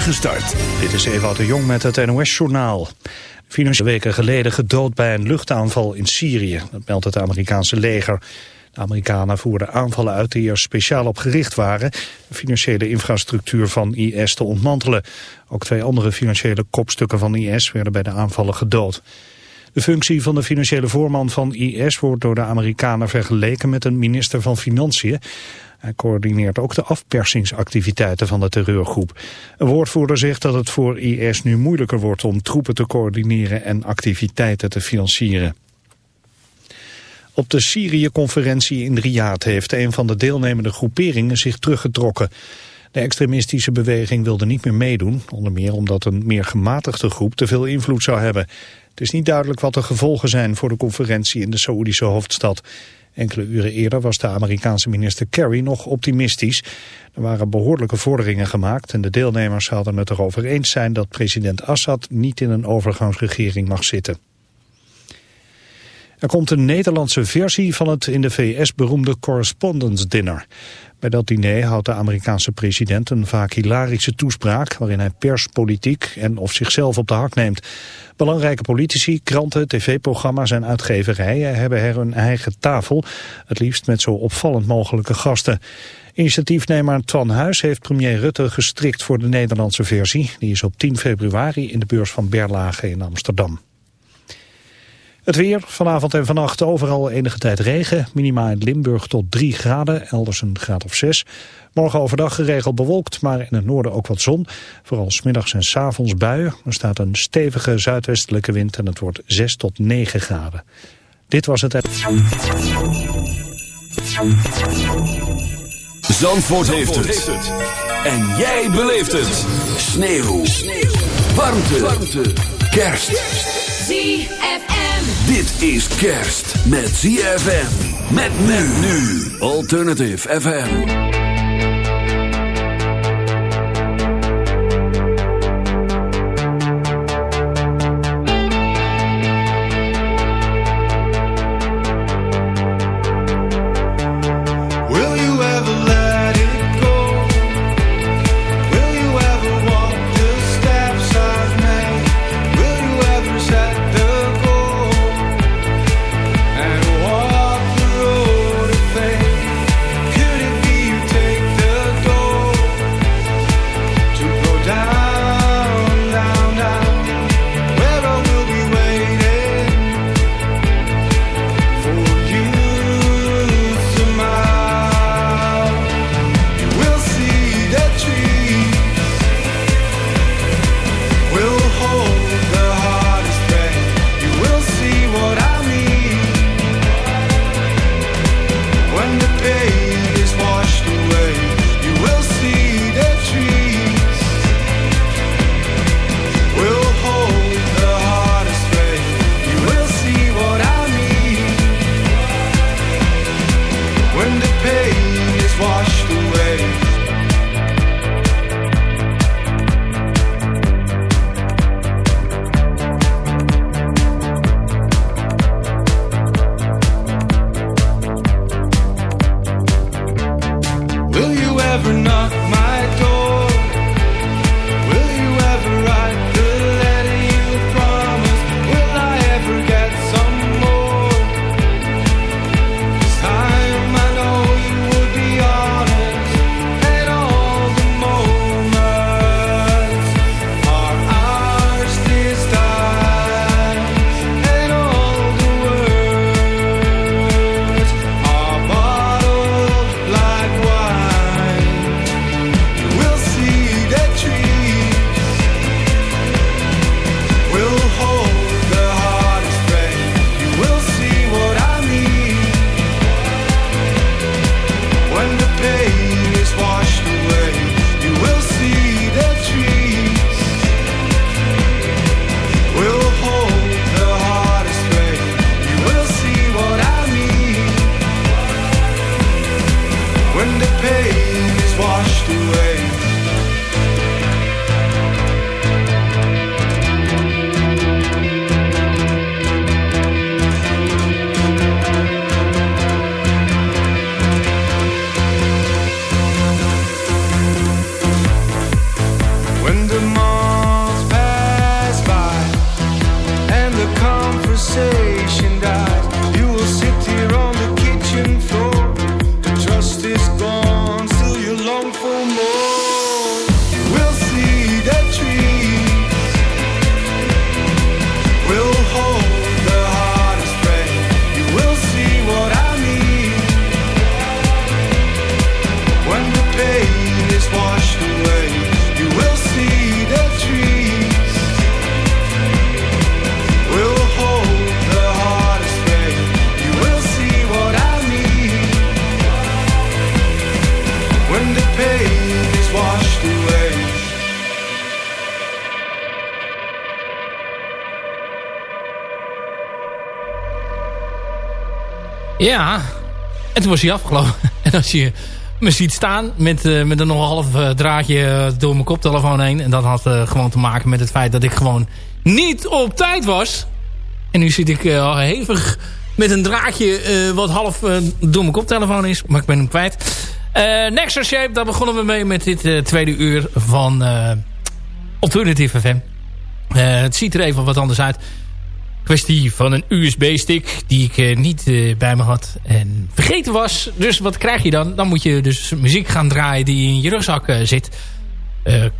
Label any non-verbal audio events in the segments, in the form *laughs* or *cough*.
spoedige start. Dit is Ewout de Jong met het NOS-journaal. Financiële weken geleden gedood bij een luchtaanval in Syrië. Dat meldt het Amerikaanse leger. De Amerikanen voerden aanvallen uit die er speciaal op gericht waren... de financiële infrastructuur van IS te ontmantelen. Ook twee andere financiële kopstukken van IS werden bij de aanvallen gedood. De functie van de financiële voorman van IS wordt door de Amerikanen vergeleken met een minister van Financiën. Hij coördineert ook de afpersingsactiviteiten van de terreurgroep. Een woordvoerder zegt dat het voor IS nu moeilijker wordt om troepen te coördineren en activiteiten te financieren. Op de Syrië-conferentie in Riyadh heeft een van de deelnemende groeperingen zich teruggetrokken. De extremistische beweging wilde niet meer meedoen, onder meer omdat een meer gematigde groep te veel invloed zou hebben. Het is niet duidelijk wat de gevolgen zijn voor de conferentie in de Saoedische hoofdstad. Enkele uren eerder was de Amerikaanse minister Kerry nog optimistisch. Er waren behoorlijke vorderingen gemaakt en de deelnemers zouden het erover eens zijn dat president Assad niet in een overgangsregering mag zitten. Er komt een Nederlandse versie van het in de VS beroemde Correspondence Dinner. Bij dat diner houdt de Amerikaanse president een vaak hilarische toespraak... waarin hij pers, politiek en of zichzelf op de hak neemt. Belangrijke politici, kranten, tv-programma's en uitgeverijen... hebben er hun eigen tafel, het liefst met zo opvallend mogelijke gasten. Initiatiefnemer Twan Huis heeft premier Rutte gestrikt voor de Nederlandse versie. Die is op 10 februari in de beurs van Berlage in Amsterdam. Het weer, vanavond en vannacht overal enige tijd regen. Minima in Limburg tot 3 graden, elders een graad of 6. Morgen overdag geregeld bewolkt, maar in het noorden ook wat zon. Vooral smiddags en s avonds buien. Er staat een stevige zuidwestelijke wind en het wordt 6 tot 9 graden. Dit was het... Zandvoort, heeft, het. En jij beleeft het. Sneeuw. Sneeuw. Warmte. Warmte. Kerst. ZFM. Dit is kerst met ZFM. Met men nu. Alternative FM. Ja, en toen was hij afgelopen. *laughs* En als je me ziet staan met, uh, met een half uh, draadje door mijn koptelefoon heen. En dat had gewoon te maken met het feit dat ik gewoon niet op tijd was. En nu zit ik hevig met een draadje wat half door mijn koptelefoon is. Maar ik ben hem kwijt. Next Shape, daar begonnen we mee met dit tweede uur van Alternative FM. het ziet er even wat anders uit kwestie van een USB-stick die ik uh, niet uh, bij me had en vergeten was. Dus wat krijg je dan? Dan moet je dus muziek gaan draaien die in je rugzak uh, zit.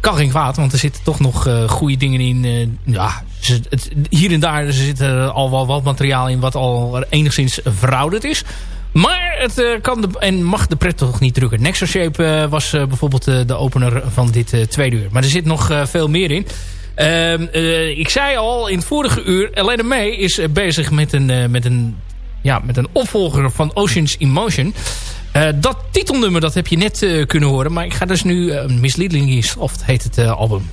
kan geen kwaad, want er zitten toch nog goede dingen in. ja, het, hier en daar zit er al wel wat materiaal in wat al enigszins verouderd is. Maar het kan en mag de pret toch niet drukken. Nexus Shape was bijvoorbeeld de opener van dit tweede uur. Maar er zit nog veel meer in. Uh, uh, ik zei al in het vorige uur, Elena May is uh, bezig met een, uh, met, een, ja, met een opvolger van Oceans Emotion. dat titelnummer dat heb je net kunnen horen. Maar ik ga dus nu Misleadingly Soft heet het album.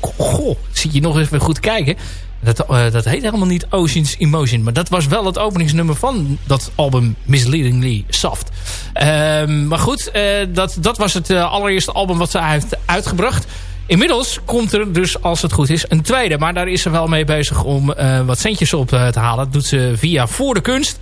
Goh, zie je nog even goed kijken. Dat, dat heet helemaal niet Oceans Emotion. Maar dat was wel het openingsnummer van dat album Misleadingly Soft. Ehm, maar goed, dat, dat was het allereerste album wat ze heeft uitgebracht. Inmiddels komt er dus, als het goed is, een tweede. Maar daar is ze wel mee bezig om uh, wat centjes op uh, te halen. Dat doet ze via Voor de Kunst.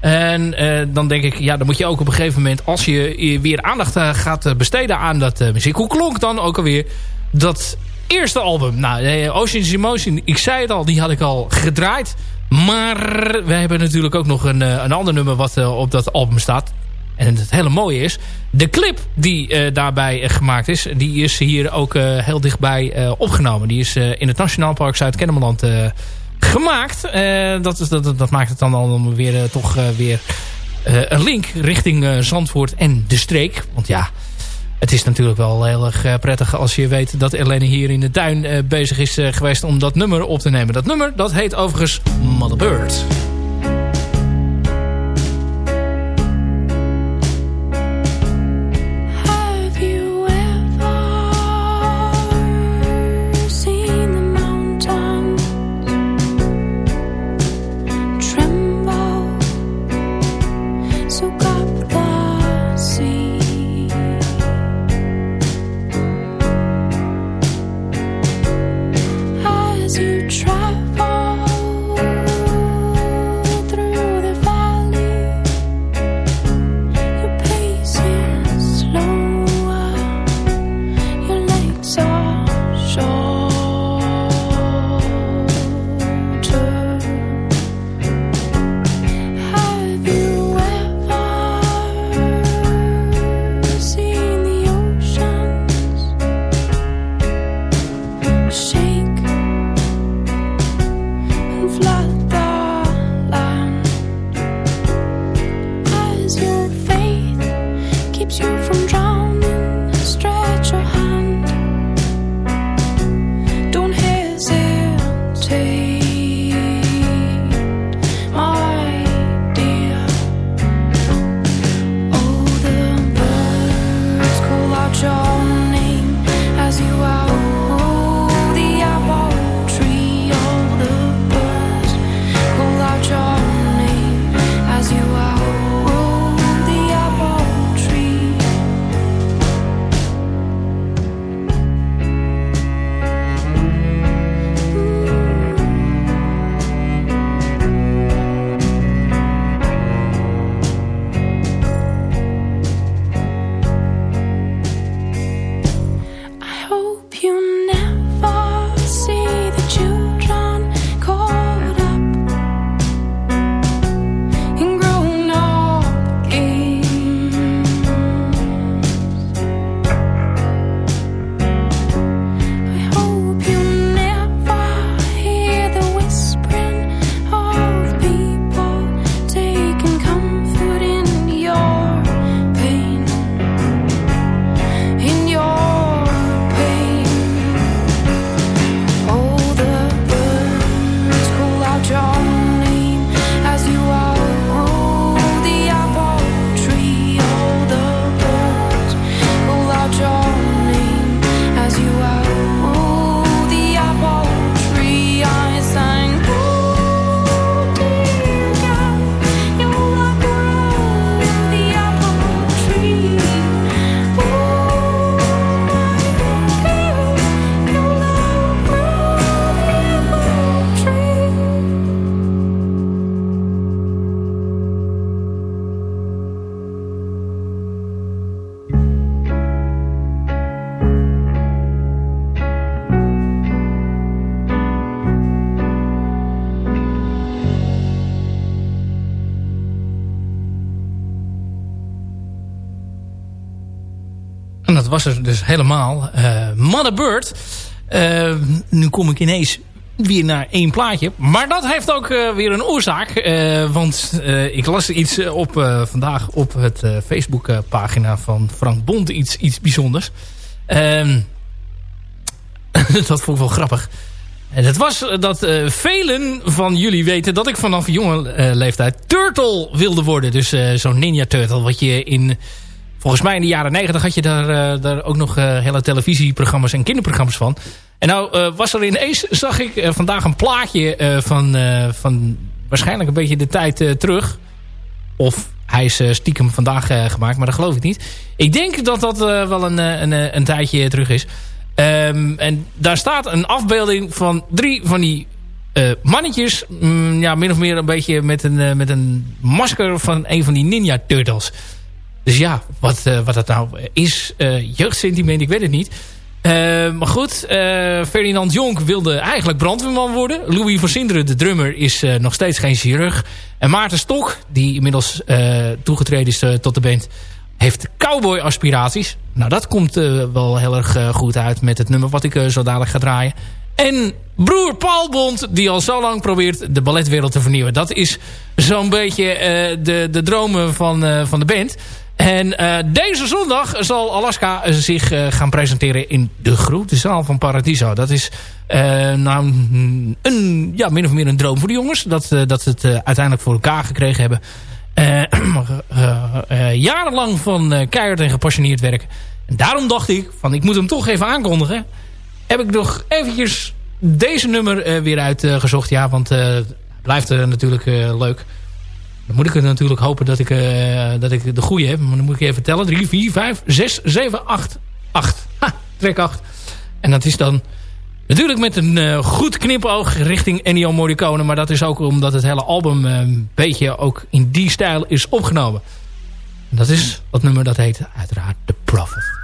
En uh, dan denk ik, ja, dan moet je ook op een gegeven moment... als je weer aandacht gaat besteden aan dat muziek... hoe klonk dan ook alweer dat eerste album? Nou, Ocean's Emotion, ik zei het al, die had ik al gedraaid. Maar we hebben natuurlijk ook nog een, een ander nummer wat op dat album staat. En het hele mooie is, de clip die uh, daarbij uh, gemaakt is... die is hier ook uh, heel dichtbij opgenomen. Die is in het Nationaal Park Zuid-Kennemerland gemaakt. dat, is, dat, dat maakt het dan allemaal weer toch weer een link richting Zandvoort en de streek. Want ja, het is natuurlijk wel heel erg prettig als je weet... dat Elene hier in de tuin bezig is geweest om dat nummer op te nemen. Dat nummer, dat heet overigens Mother Bird. Dat was er dus helemaal. Uh, Mother Bird. Uh, nu kom ik ineens weer naar één plaatje. Maar dat heeft ook uh, weer een oorzaak. Want ik las iets op vandaag op het Facebook pagina van Frank Bond. Iets, iets bijzonders. Ehm, *laughs* dat vond ik wel grappig. En dat was dat velen van jullie weten dat ik vanaf jonge leeftijd Turtle wilde worden. Dus zo'n Ninja Turtle. Wat je in... Volgens mij in de jaren negentig had je daar, daar ook nog hele televisieprogramma's en kinderprogramma's van. En nou uh, was er ineens, zag ik vandaag een plaatje van, van waarschijnlijk een beetje de tijd terug. Of hij is stiekem vandaag gemaakt, maar dat geloof ik niet. Ik denk dat dat wel een, een, een tijdje terug is. Um, en daar staat een afbeelding van drie van die mannetjes. Mm, ja, min of meer een beetje met een, met een masker van een van die Ninja Turtles. Dus ja, wat, wat dat nou is, jeugdsentiment, ik weet het niet. Uh, maar goed, Ferdinand Jonk wilde eigenlijk brandweerman worden. Louis van Sinderen, de drummer, is nog steeds geen chirurg. En Maarten Stok, die inmiddels toegetreden is tot de band... heeft cowboy-aspiraties. Nou, dat komt wel heel erg goed uit met het nummer wat ik zo dadelijk ga draaien. En broer Paul Bond, die al zo lang probeert de balletwereld te vernieuwen. Dat is zo'n beetje de, de dromen van, van de band... En uh, deze zondag zal Alaska zich uh, gaan presenteren in de grote zaal van Paradiso. Dat is uh, nou een, ja, min of meer een droom voor de jongens. Dat, dat ze het uiteindelijk voor elkaar gekregen hebben. *clears throat* jarenlang van keihard en gepassioneerd werken. En daarom dacht ik, van ik moet hem toch even aankondigen. Heb ik nog eventjes deze nummer weer uitgezocht. ja, want het blijft natuurlijk leuk. Dan moet ik natuurlijk hopen dat ik, uh, dat ik de goede heb. Maar dan moet ik even tellen. 3, 4, 5, 6, 7, 8. 8. Ha, trek 8. En dat is dan natuurlijk met een uh, goed knipoog richting Ennio Morricone. Maar dat is ook omdat het hele album uh, een beetje ook in die stijl is opgenomen. En dat is dat nummer dat heet uiteraard The Prophet.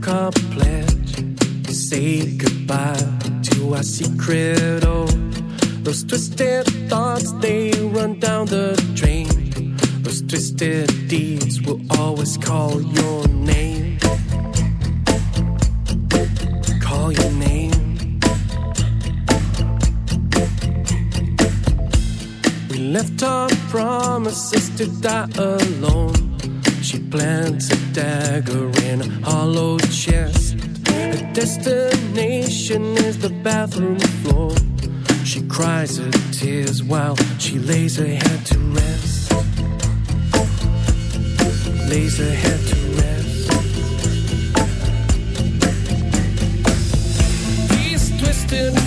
complex to say goodbye to our secret plants a dagger in a hollow chest. Her destination is the bathroom floor. She cries her tears while she lays her head to rest. Lays her head to rest. These twisted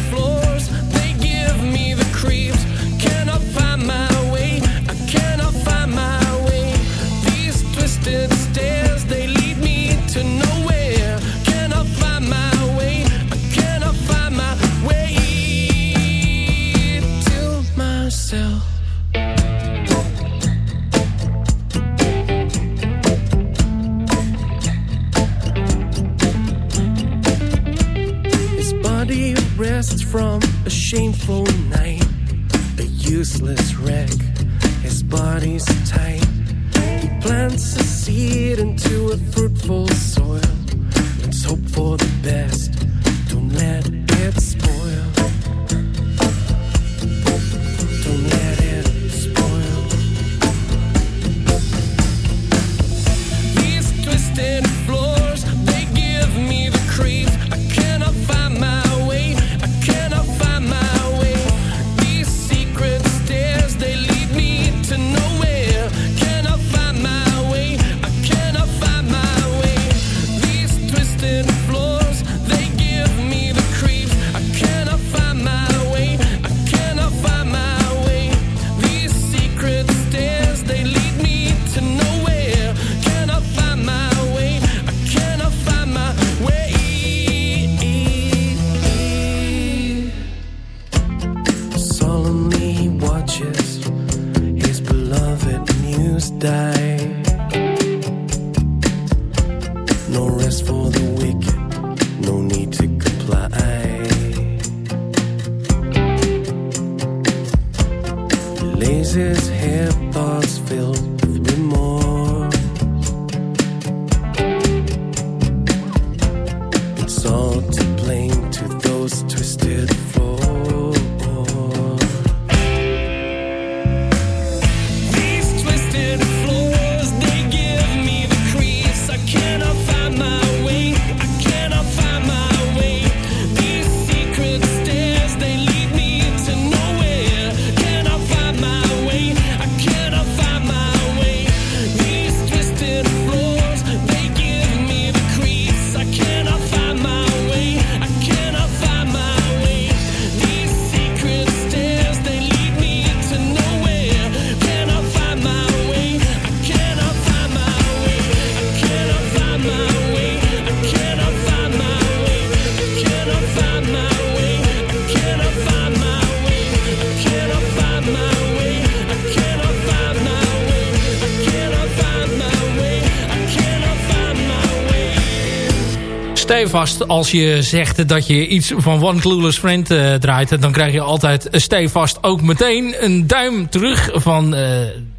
Als je zegt dat je iets van One Clueless Friend eh, draait... dan krijg je altijd stevast ook meteen een duim terug... van eh,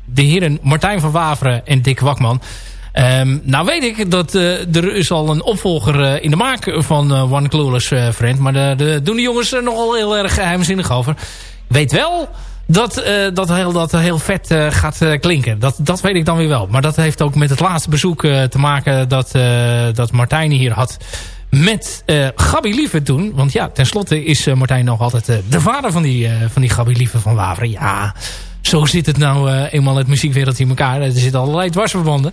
de heren Martijn van Waveren en Dick Wakman. Ehm, nou weet ik dat eh, er is al een opvolger in de maak van One Clueless Friend... maar daar doen de jongens nogal heel erg geheimzinnig over. Weet wel dat, eh, dat, heel, dat heel vet eh, gaat eh, klinken. Dat, dat weet ik dan weer wel. Maar dat heeft ook met het laatste bezoek te maken dat, dat Martijn hier had met Gabi Lieve toen. Want ja, tenslotte is Martijn nog altijd de vader van die, van die Gabi Lieve van Waveren. Ja, zo zit het nou eenmaal het muziekwereld in elkaar. Er zitten allerlei dwarsverbanden.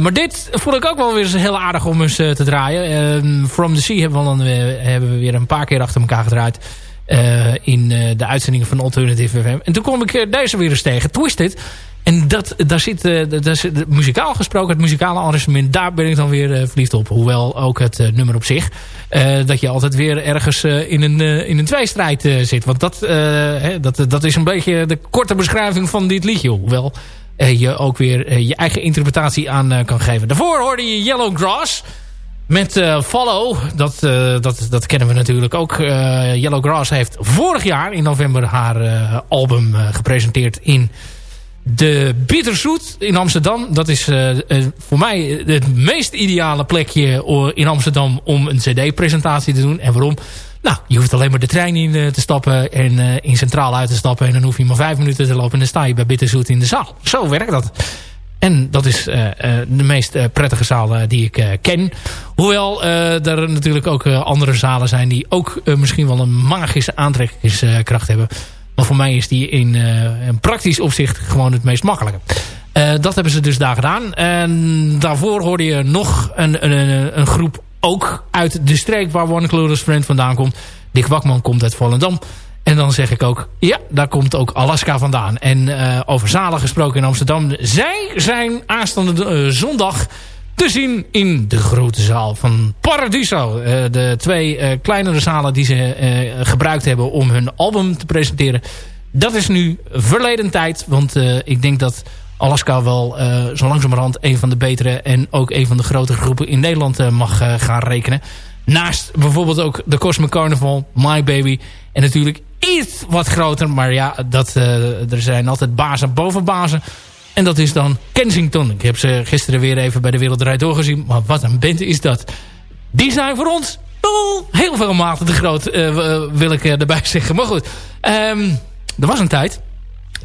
Maar dit vond ik ook wel weer eens heel aardig om eens te draaien. Eh, From the Sea hebben we, dan, hebben we weer een paar keer achter elkaar gedraaid. Eh, in eh, de uitzendingen van Alternative FM. En toen kwam ik eh, deze weer eens tegen. Twisted. En dat, daar zit, daar zit muzikaal gesproken, het muzikale arrangement, daar ben ik dan weer verliefd op. Hoewel ook het nummer op zich, dat je altijd weer ergens in, een, in een tweestrijd zit. Want dat, hè, dat, dat is een beetje de korte beschrijving van dit liedje. Hoewel je ook weer je eigen interpretatie aan kan geven. Daarvoor hoorde je Yellow Grass. Met eh, Follow, dat, eh, dat, dat kennen we natuurlijk ook. Eh, Yellow Grass heeft vorig jaar in november haar album gepresenteerd in de Bitterzoet in Amsterdam. Dat is voor mij het meest ideale plekje in Amsterdam om een cd-presentatie te doen. En waarom? Nou, je hoeft alleen maar de trein in te stappen en in Centraal uit te stappen. En dan hoef je maar vijf minuten te lopen en dan sta je bij Bitterzoet in de zaal. Zo werkt dat. En dat is eh, eh, de meest eh, prettige zaal die ik ken. Hoewel er natuurlijk ook andere zalen zijn die ook misschien wel een magische aantrekkingskracht hebben. Maar voor mij is die in een praktisch opzicht gewoon het meest makkelijke. Dat hebben ze dus daar gedaan. En daarvoor hoorde je nog een, een, een, een groep ook uit de streek waar One Clueless Friend vandaan komt. Dick Wakman komt uit Volendam. En dan zeg ik ook, ja, daar komt ook Alaska vandaan. En eh, over zalen gesproken in Amsterdam. Zij zijn aanstaande eh, zondag te zien in de grote zaal van Paradiso. Eh, de twee kleinere zalen die ze gebruikt hebben om hun album te presenteren. Dat is nu verleden tijd. Want ik denk dat Alaska wel zo langzamerhand een van de betere... en ook een van de grotere groepen in Nederland mag gaan rekenen. Naast bijvoorbeeld ook de Cosmic Carnival, My Baby... en natuurlijk iets wat groter. Maar ja, dat, eh, er zijn altijd bazen boven bazen. En dat is dan Kensington. Ik heb ze gisteren weer even bij de Wereldrijd doorgezien. Maar wat een band is dat. Die zijn voor ons heel veel maten te groot, eh, w- wil ik eh, erbij *laughs* zeggen. Maar goed, ehm, er was een tijd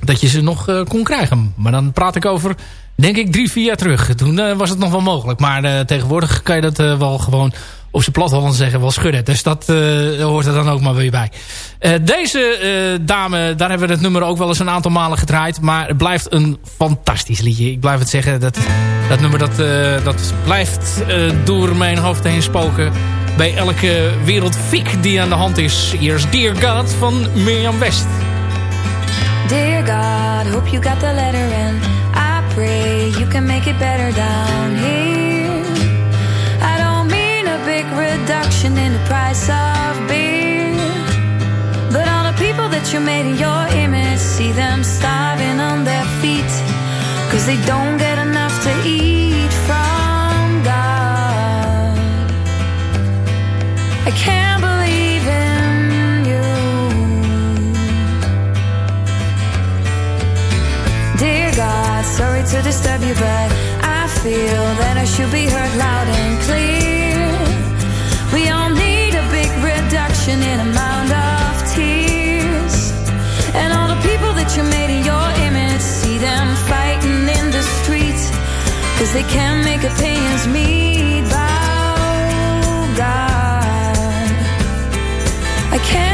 dat je ze nog eh, kon krijgen. Maar dan praat ik over, denk ik, drie, vier jaar terug. Toen eh, was het nog wel mogelijk. Maar eh, tegenwoordig kan je dat eh, wel gewoon op zijn plat Hollands zeggen, wel schudden. Dus dat eh, hoort er dan ook maar weer bij. Eh, deze eh, dame, daar hebben we het nummer ook wel eens een aantal malen gedraaid. Maar het blijft een fantastisch liedje. Ik blijf het zeggen, dat, dat nummer dat, dat blijft door mijn hoofd heen spoken. Bij elke wereldfiek die aan de hand is. Hier Dear God van Mirjam West. Dear God, hope you got the letter and I pray you can make it better down here. in the price of beer. But all the people that you made in your image, see them starving on their feet. Cause they don't get enough to eat from God. I can't believe in you. Dear God, sorry to disturb you, but I feel that I should be heard loud and clear. in a mound of tears. And all the people that you made in your image See them fighting in the they can't make opinions meet oh God. I can't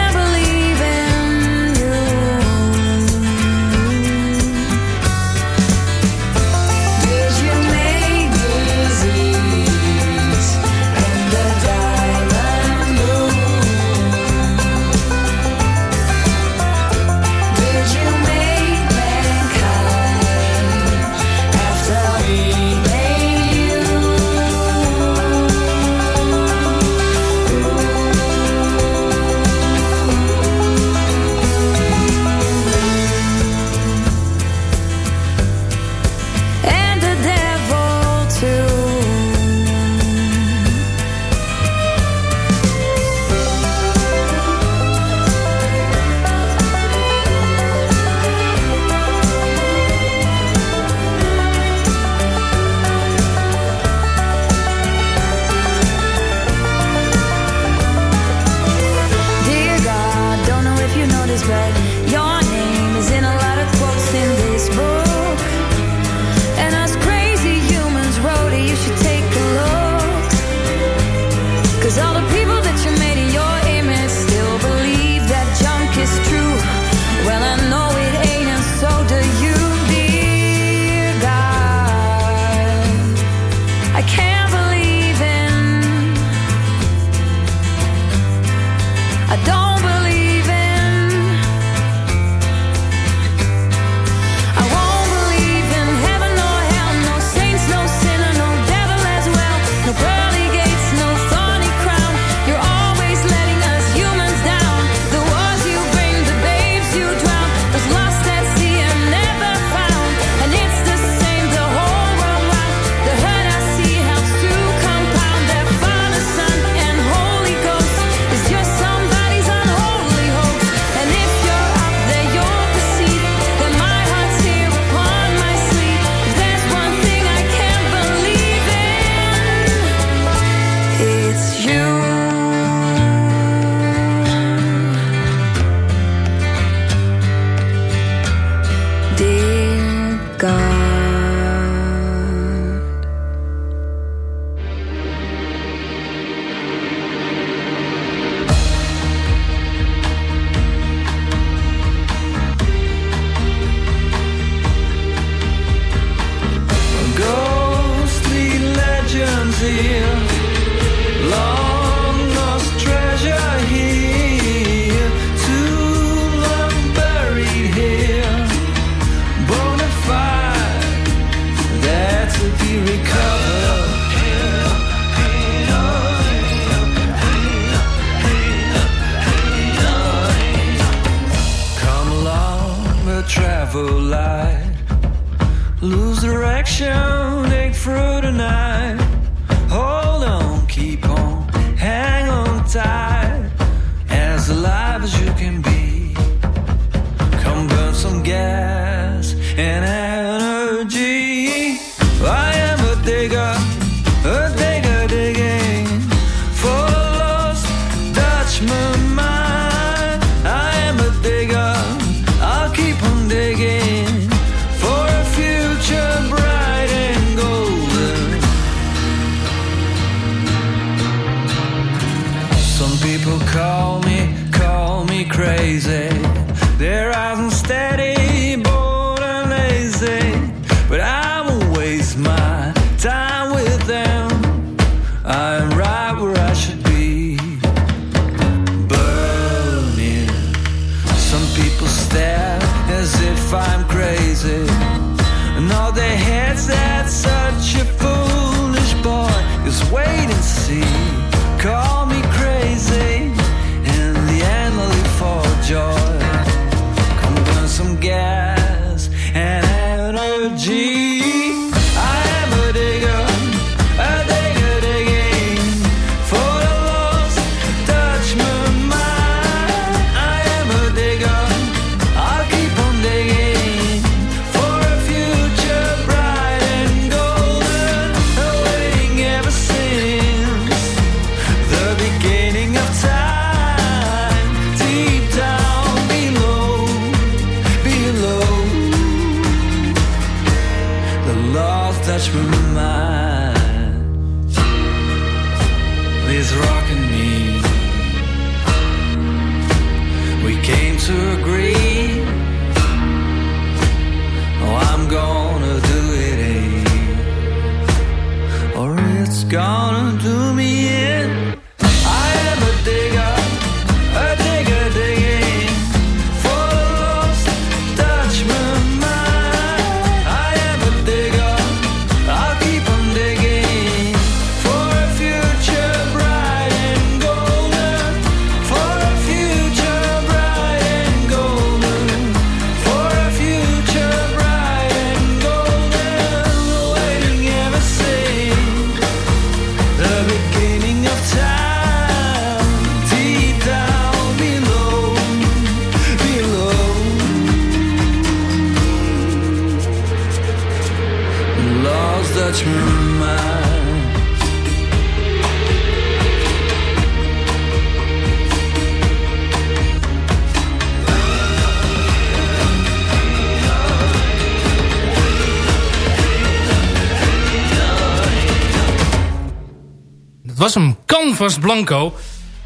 Blanco.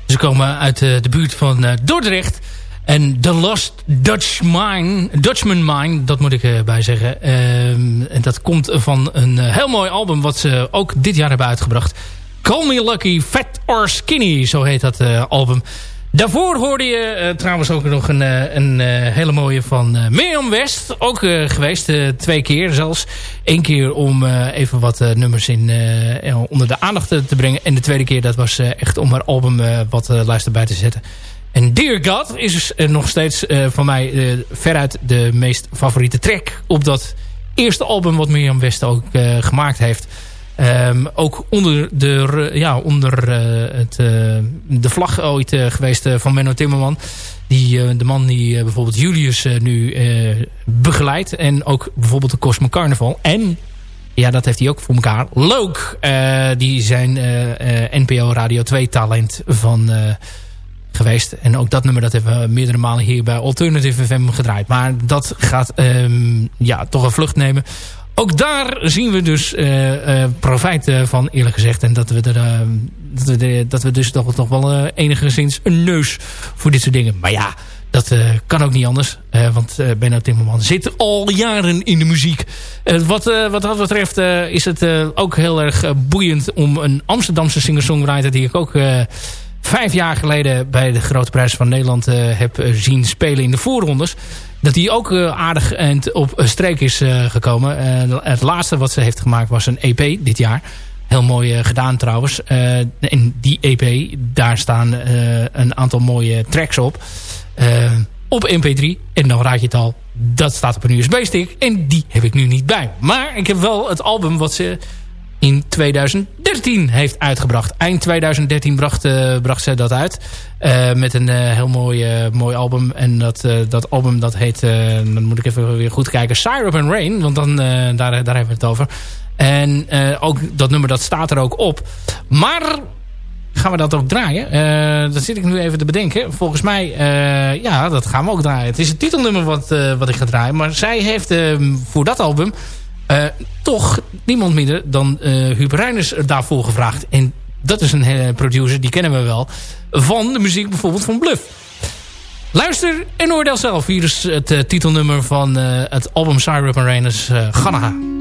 Ze komen uit eh, de buurt van eh, Dordrecht. En The Lost Dutch Mine, Dutchman Mine, dat moet ik erbij zeggen. Ehm, en dat komt van een eh, heel mooi album wat ze ook dit jaar hebben uitgebracht. Call Me Lucky, Fat or Skinny, zo heet dat eh, album. Daarvoor hoorde je eh, trouwens ook nog een, eh, een eh, hele mooie van uh, Mirjam West. Ook geweest, twee keer zelfs. Eén keer om even wat nummers in, onder de aandacht te, brengen. En de tweede keer dat was echt om haar album wat luister bij te zetten. En Dear God is dus, nog steeds van mij veruit de meest favoriete track op dat eerste album wat Mirjam West ook gemaakt heeft. Ehm, ook onder, de, ja, onder eh, het, eh, de vlag ooit eh, geweest van Menno Timmerman. Die, de man die bijvoorbeeld Julius nu begeleidt. En ook bijvoorbeeld de Cosmo Carnaval. En ja, dat heeft hij ook voor elkaar. Eh, die zijn NPO Radio 2 talent van geweest. En ook dat nummer dat hebben we meerdere malen hier bij Alternative FM gedraaid. Maar dat gaat ehm, ja, toch een vlucht nemen. Ook daar zien we dus eh, eh, profijt van eerlijk gezegd. En dat we, er, eh, dat we, dat we dus toch, toch wel enigszins een neus voor dit soort dingen. Maar ja, dat kan ook niet anders. eh, want eh Benno Timmerman zit al jaren in de muziek. Wat, wat dat betreft is het ook heel erg boeiend om een Amsterdamse singer-songwriter... die ik ook vijf jaar geleden bij de Grote Prijs van Nederland heb zien spelen in de voorrondes. Dat hij ook eh, aardig op een streek is eh, gekomen. Eh, het laatste wat ze heeft gemaakt was een EP dit jaar. Heel mooi eh, gedaan trouwens. Eh, en die EP, daar staan eh, een aantal mooie tracks op. Eh, op mp3. En dan raad je het al, dat staat op een USB-stick. En die heb ik nu niet bij. Maar ik heb wel het album wat ze in 2013 heeft uitgebracht. Eind 2013 bracht, eh, bracht ze dat uit. Eh, met een eh, heel mooi, mooi album. En dat, dat album dat heet, dan moet ik even weer goed kijken, Syrup and Rain. Want dan, daar, daar hebben we het over. En ook dat nummer dat staat er ook op. Maar gaan we dat ook draaien? Dat zit ik nu even te bedenken. Volgens mij, ja, dat gaan we ook draaien. Het is het titelnummer wat, wat ik ga draaien. Maar zij heeft eh, voor dat album eh, toch niemand minder dan eh Huub Reiners daarvoor gevraagd. En dat is een eh, producer, die kennen we wel. Van de muziek bijvoorbeeld van Bluff. Luister en oordeel zelf. Hier is het titelnummer van het album and Reiners uh, Ganaha.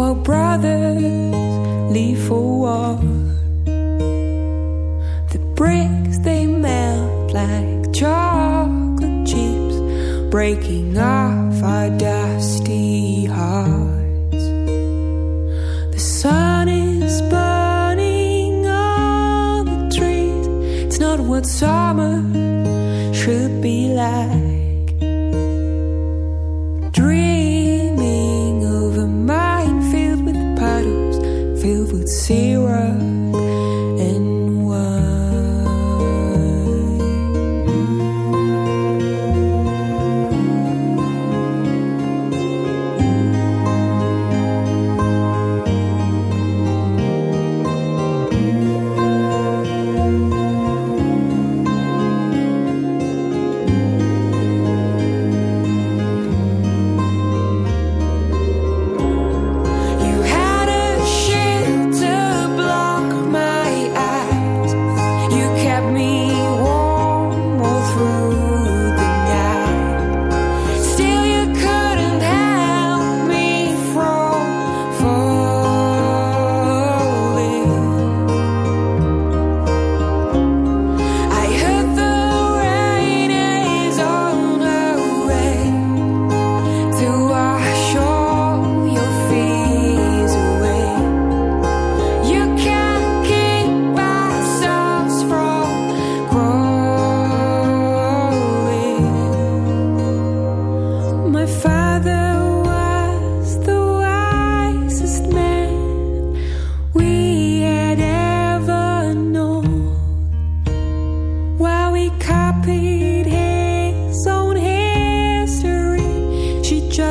While brothers leave for war. The bricks they melt like chocolate chips, breaking off our dusty hearts. The sun is burning on the trees. It's not what summer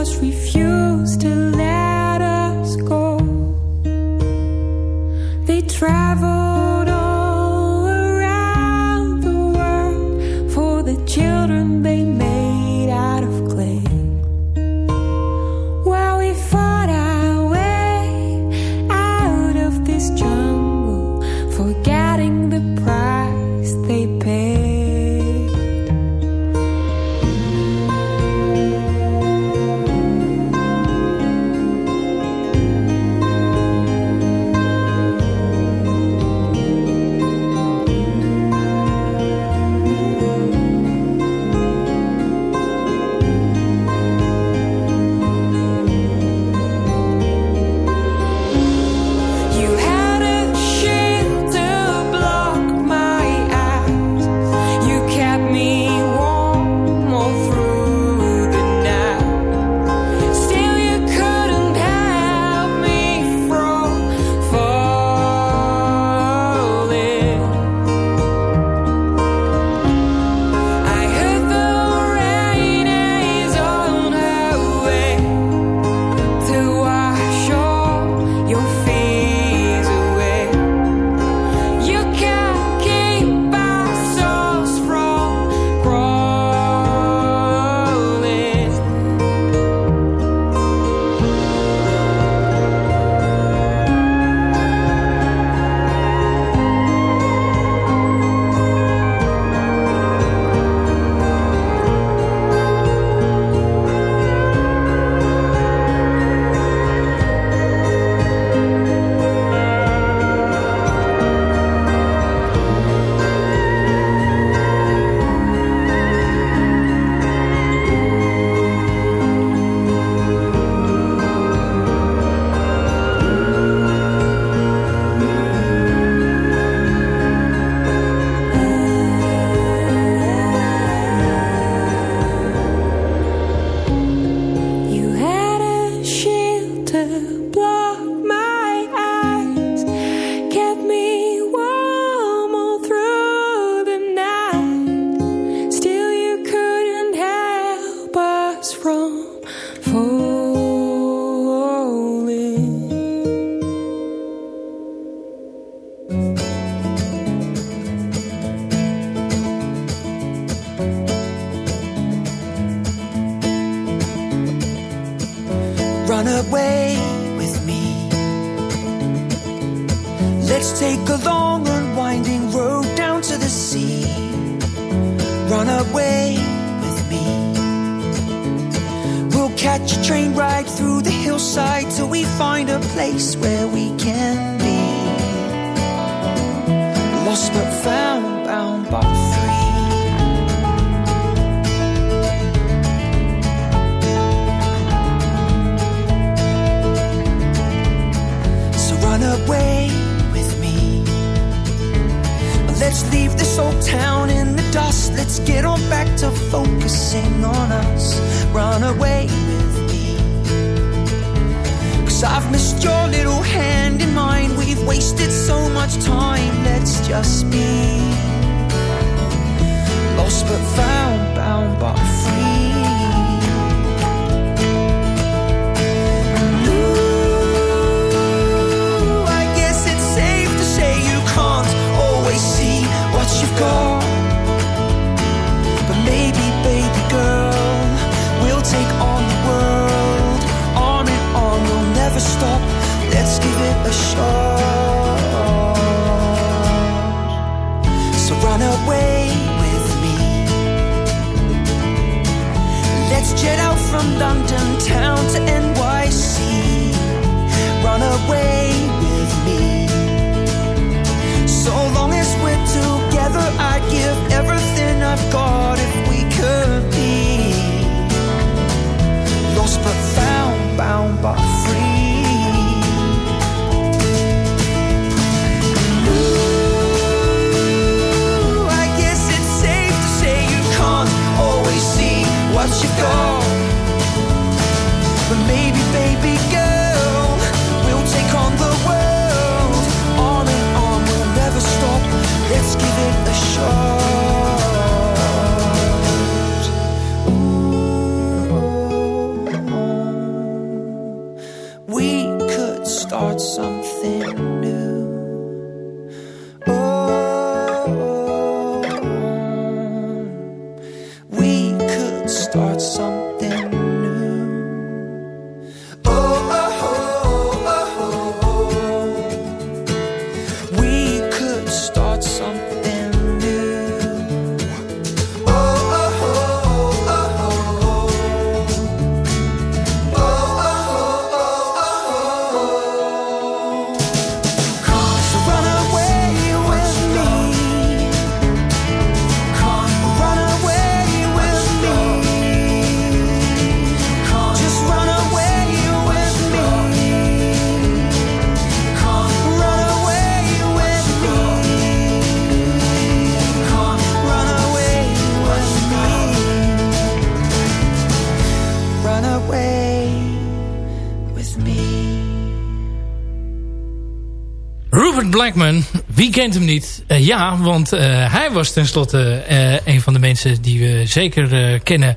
just refuse to let us go. They travel. lost but found, bound but free. Jet out from London town to NYC. Run away with me. So long as we're together, I'd give everything I've got if we could be. Lost but found, bound but free. door Wie kent hem niet? Eh, ja, want uh, hij was tenslotte uh, een van de mensen die we zeker kennen...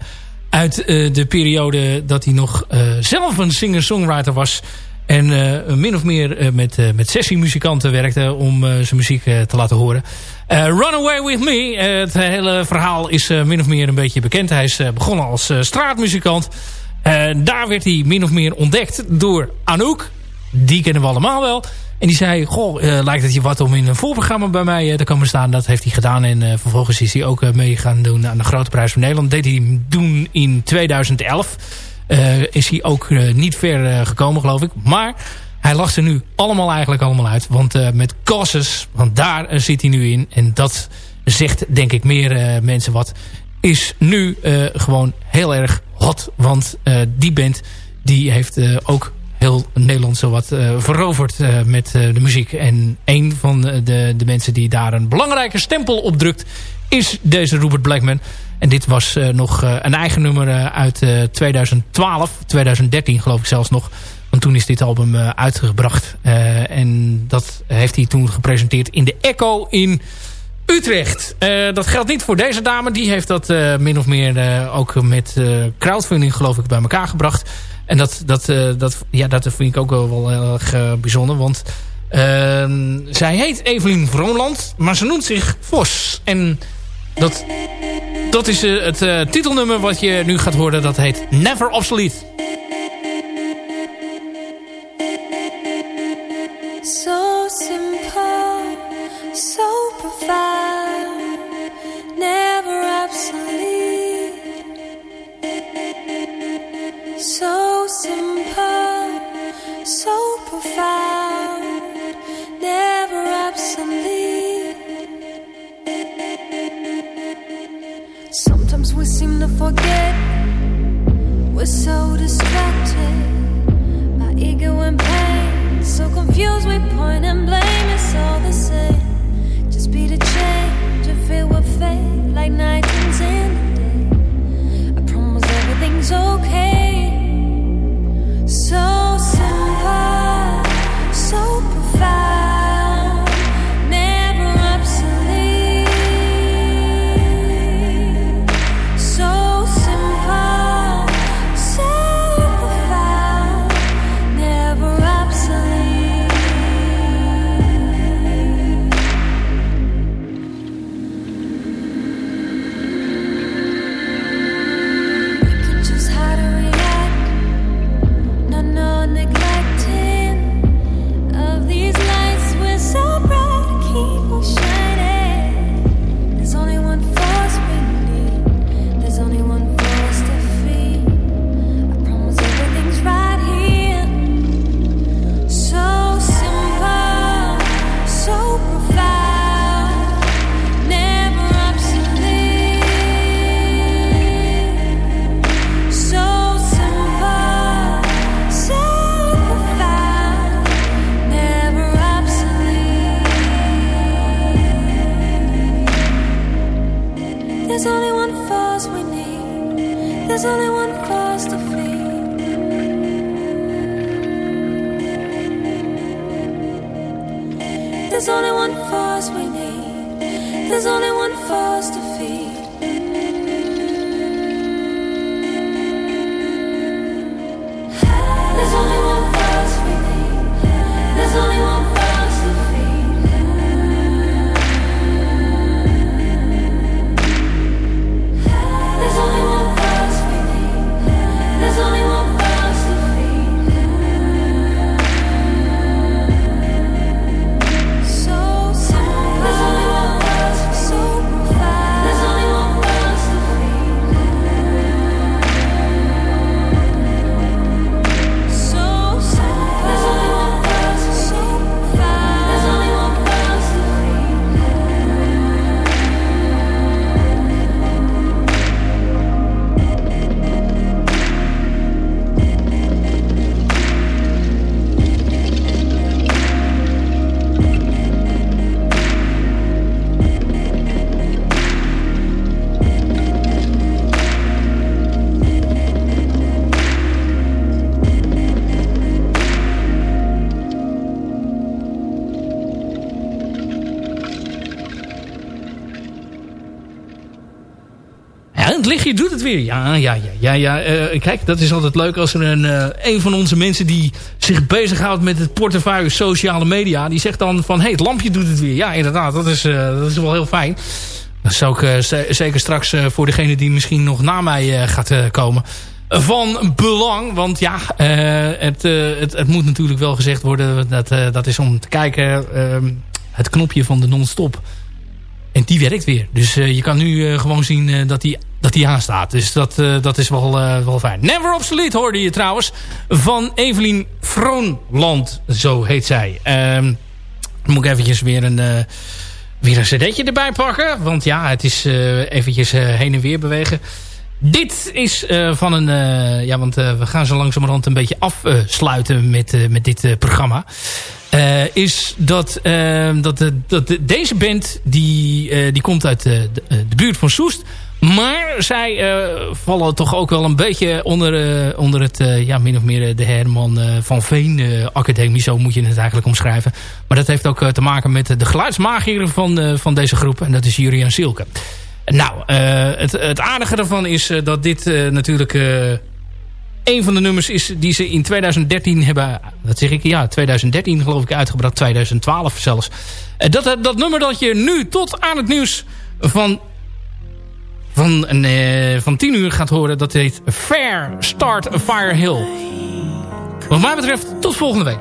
uit de periode dat hij nog zelf een singer-songwriter was... en min of meer met, met sessiemuzikanten werkte om zijn muziek te laten horen. Run Away With Me, het hele verhaal is min of meer een beetje bekend. Hij is begonnen als straatmuzikant... daar werd hij min of meer ontdekt door Anouk. Die kennen we allemaal wel. En die zei, goh, uh, lijkt het je wat om in een voorprogramma bij mij uh, te komen staan. Dat heeft hij gedaan en uh, vervolgens is hij ook mee gaan doen aan de Grote Prijs van Nederland. Dat deed hij doen in 2011. is hij ook niet ver gekomen, geloof ik. Maar hij lacht er nu allemaal eigenlijk allemaal uit. Want met Causes, want daar zit hij nu in. En dat zegt denk ik meer mensen wat. Is nu gewoon heel erg hot. Want die band die heeft ook heel Nederland zowat uh, veroverd uh, met uh, de muziek. En een van de, de mensen die daar een belangrijke stempel op drukt... is deze Robert Blackman. En dit was nog een eigen nummer uit 2012, 2013 geloof ik zelfs nog. Want toen is dit album uitgebracht. en dat heeft hij toen gepresenteerd in de Echo in... Utrecht. Dat geldt niet voor deze dame. Die heeft dat min of meer ook met crowdfunding geloof ik bij elkaar gebracht. En dat, dat, uh, dat, ja, dat vind ik ook wel, wel heel erg uh, bijzonder. Want uh, zij heet Evelien Vroonland. Maar ze noemt zich Vos. En dat, dat is uh, het titelnummer wat je nu gaat horen. Dat heet Never Obsolete. So forget we're so distracted by ego and pain. So confused, we point and blame. It's all the same. Just be the change if it were fate, like night the day. I promise everything's okay. Lichtje doet het weer. Ja, ja, ja, ja. ja. Eh, kijk, dat is altijd leuk als er een, eh, een van onze mensen die zich bezighoudt met het portefeuille sociale media. Die zegt dan van, hé, hey, het lampje doet het weer. Ja, inderdaad, dat is, eh, dat is wel heel fijn. Dat is ook zeker straks voor degene die misschien nog na mij gaat komen van belang. Want ja, het, het, het, moet natuurlijk wel gezegd worden. Dat, dat is om te kijken. Ehm, het knopje van de non-stop en die werkt weer. Dus je kan nu gewoon zien dat die, dat die aanstaat. Dus dat, dat is wel, wel fijn. Never Obsolete hoorde je trouwens. Van Evelien Vroonland, zo heet zij. Um, moet ik eventjes weer een, weer een cd'tje erbij pakken. Want ja, het is eventjes heen en weer bewegen. Dit is van een... ja, want we gaan zo langzamerhand een beetje afsluiten met, met dit programma. Uh, is dat, uh, dat, dat de, deze band die, uh, die komt uit de, de, buurt van Soest. Maar zij vallen toch ook wel een beetje onder, onder het, ja, min of meer de Herman van Veen Academie. Zo moet je het eigenlijk omschrijven. Maar dat heeft ook te maken met de geluidsmagier van, van deze groep. En dat is Jurian Silke. Nou, het, het aardige ervan is dat dit natuurlijk een van de nummers is die ze in 2013 hebben... Dat zeg ik? Ja, 2013 geloof ik uitgebracht. 2012 zelfs. Eh, dat, eh, dat nummer dat je nu tot aan het nieuws van, uh, van 10 uur gaat horen... dat heet Fair Start Fire Hill. Wat mij betreft, tot volgende week.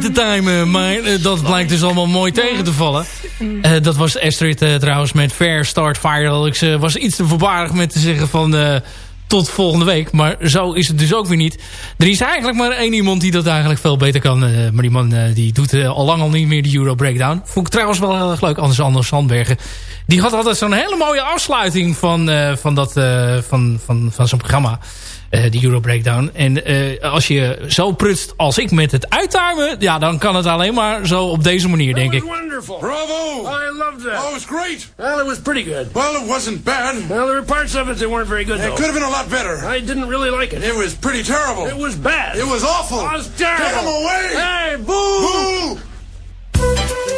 Te timen, maar eh, dat blijkt dus allemaal mooi tegen te vallen. Eh, dat was Astrid eh, trouwens met Fair Start Viral. Ik was iets te voorbarig met te zeggen van tot volgende week. Maar zo is het dus ook weer niet. Er is eigenlijk maar één iemand die dat eigenlijk veel beter kan. maar die man die doet al lang al niet meer de Euro Breakdown. Vond ik trouwens wel heel erg leuk. Anders Anders Sandbergen. Die had altijd zo'n hele mooie afsluiting van, van, dat, van, van, van zo'n programma. Eh, de Euro Breakdown. En eh, als je zo prutst als ik met het uittimen... Ja, dan kan het alleen maar zo op deze manier, denk ik. wonderful. Bravo! I loved that. Oh, it was great. Well, it was pretty good. Well, it wasn't bad. Well, there were parts of it that weren't very good, It though. could have been a lot better. I didn't really like it. It was pretty terrible. It was bad. It was awful. It was terrible. Get him away! Hey, boo! Boo!